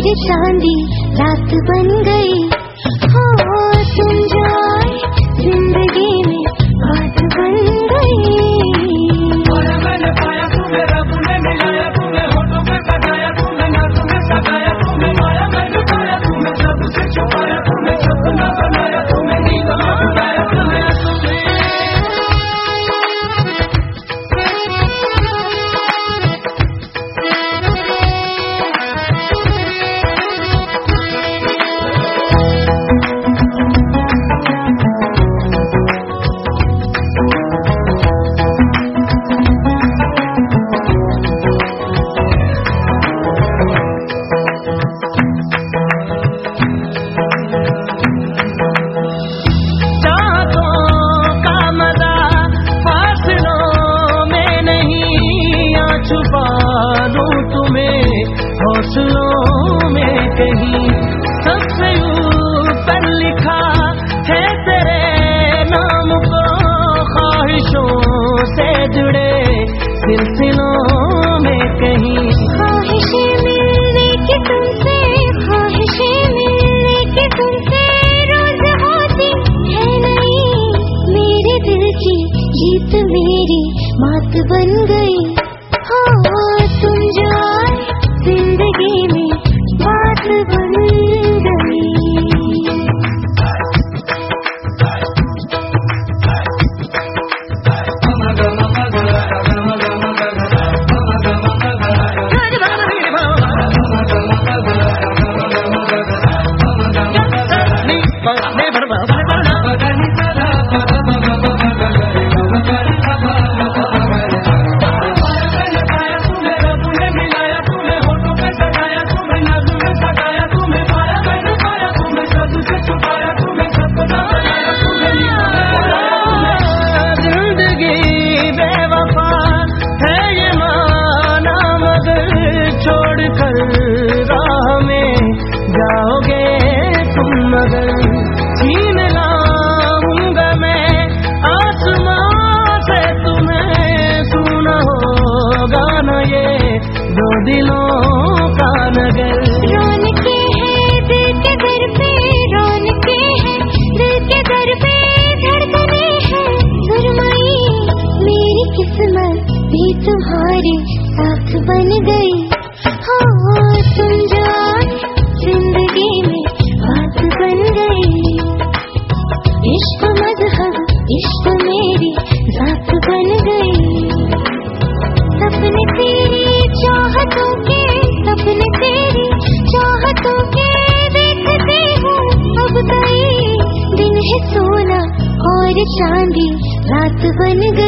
चांदी रात बन गई। जुड़े सिलसिलों में कहीं। ख्वाहिशें मिलने की तुमसे, ख्वाहिशें मिलने की तुमसे रोज होती है नहीं। मेरे दिल की जीत मेरी मात बन गई। मगर दिलों का है दिल मेरी किस्मत भी तुम्हारे साथ बन गई। हाँ तुम जान ज़िंदगी में बन गई। इश्क मज़हब, इश्क चांदी रात बन गई